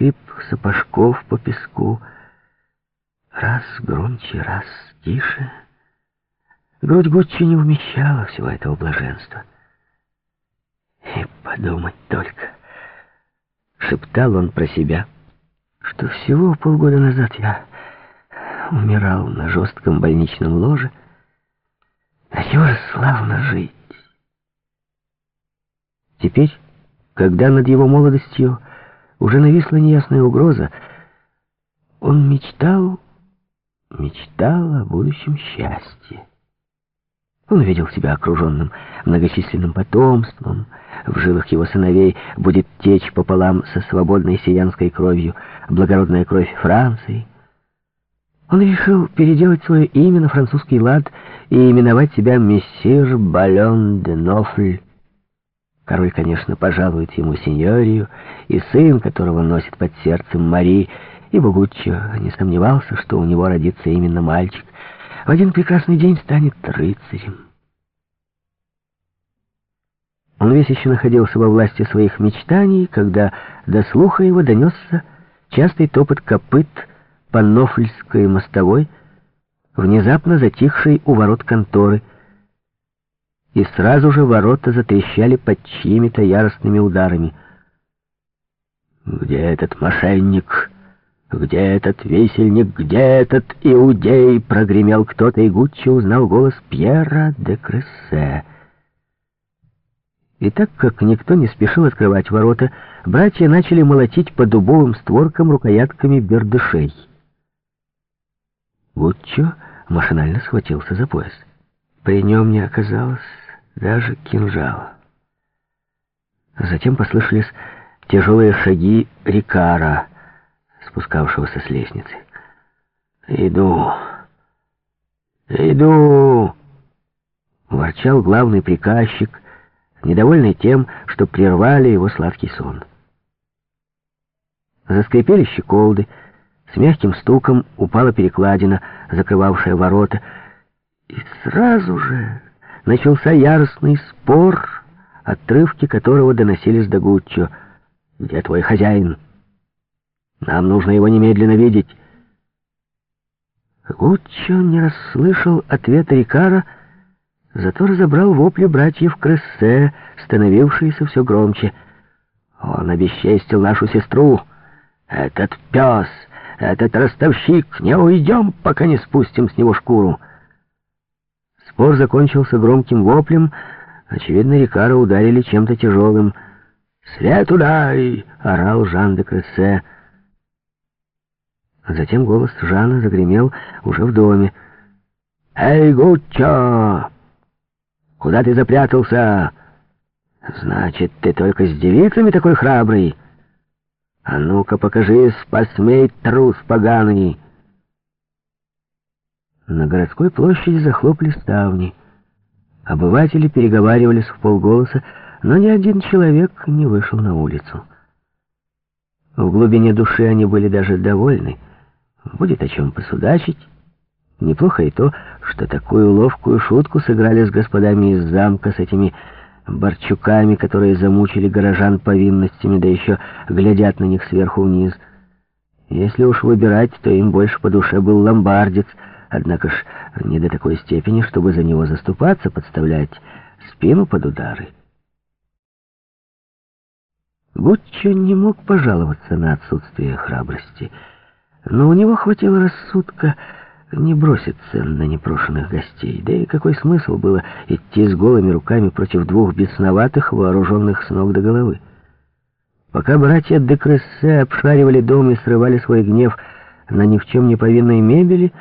скрип сапожков по песку. Раз громче, раз тише. Грудь Гуччи не вмещала всего этого блаженства. И подумать только, шептал он про себя, что всего полгода назад я умирал на жестком больничном ложе, а чего же славно жить. Теперь, когда над его молодостью уже нависла неясная угроза, он мечтал, мечтал о будущем счастье. Он видел себя окруженным многочисленным потомством, в жилах его сыновей будет течь пополам со свободной сиянской кровью благородная кровь Франции. Он решил переделать свое имя на французский лад и именовать себя мессир Бален де Нофль. Король, конечно, пожалует ему сеньорию, и сын, которого носит под сердцем Мари, ибо Гуччо не сомневался, что у него родится именно мальчик, в один прекрасный день станет рыцарем. Он весь еще находился во власти своих мечтаний, когда до слуха его донесся частый топот копыт по Нофльской мостовой, внезапно затихшей у ворот конторы, и сразу же ворота затрещали под чьими-то яростными ударами. «Где этот мошенник? Где этот весельник? Где этот иудей?» Прогремел кто-то, и Гуччи узнал голос Пьера де Крессе. И так как никто не спешил открывать ворота, братья начали молотить по дубовым створкам рукоятками бердышей. Гуччо машинально схватился за пояс. При нем не оказалось даже кинжала. Затем послышались тяжелые шаги Рикара, спускавшегося с лестницы. «Иду! Иду!» — ворчал главный приказчик, недовольный тем, что прервали его сладкий сон. Заскрипели щеколды, с мягким стуком упала перекладина, закрывавшая ворота, и сразу же начался яростный спор, отрывки которого доносились до Гуччо. «Где твой хозяин? Нам нужно его немедленно видеть». Гуччо не расслышал ответа Рикара, зато разобрал вопли братьев Крессе, становившиеся все громче. «Он обесчестил нашу сестру! Этот пес!» Этот ростовщик, не уйдем, пока не спустим с него шкуру. Спор закончился громким воплем. Очевидно, Рикара ударили чем-то тяжелым. «Свету дай!» — орал Жан де Крессе. Затем голос Жана загремел уже в доме. «Эй, Гуччо! Куда ты запрятался? Значит, ты только с девицами такой храбрый?» «А ну-ка, покажись, посмей, трус поганый!» На городской площади захлопли ставни. Обыватели переговаривались в полголоса, но ни один человек не вышел на улицу. В глубине души они были даже довольны. Будет о чем посудачить. Неплохо и то, что такую ловкую шутку сыграли с господами из замка, с этими борчуками, которые замучили горожан повинностями, да еще глядят на них сверху вниз. Если уж выбирать, то им больше по душе был ломбардец, однако ж не до такой степени, чтобы за него заступаться, подставлять спину под удары. Гуччо не мог пожаловаться на отсутствие храбрости, но у него хватило рассудка не броситься на непрошенных гостей. Да и какой смысл было идти с голыми руками против двух бесноватых, вооруженных с ног до головы? Пока братья де Крессе обшаривали дом и срывали свой гнев на ни в чем не повинной мебели,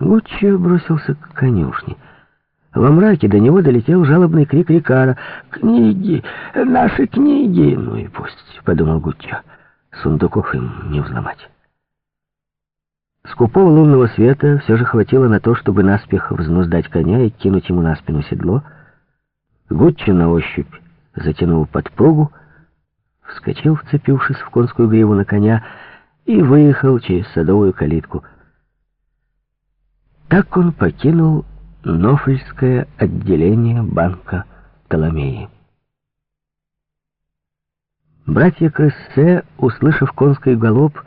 Гуччо бросился к конюшне. Во мраке до него долетел жалобный крик Рикара. «Книги! Наши книги!» «Ну и пусть», — подумал Гуччо. «Сундуков им не взломать». Скупого лунного света все же хватило на то, чтобы наспех взнуздать коня и кинуть ему на спину седло. Гуччи на ощупь затянул подпругу, вскочил, вцепившись в конскую гриву на коня, и выехал через садовую калитку. Так он покинул Нофельское отделение банка Толомеи. Братья Крессе, услышав конский галоп,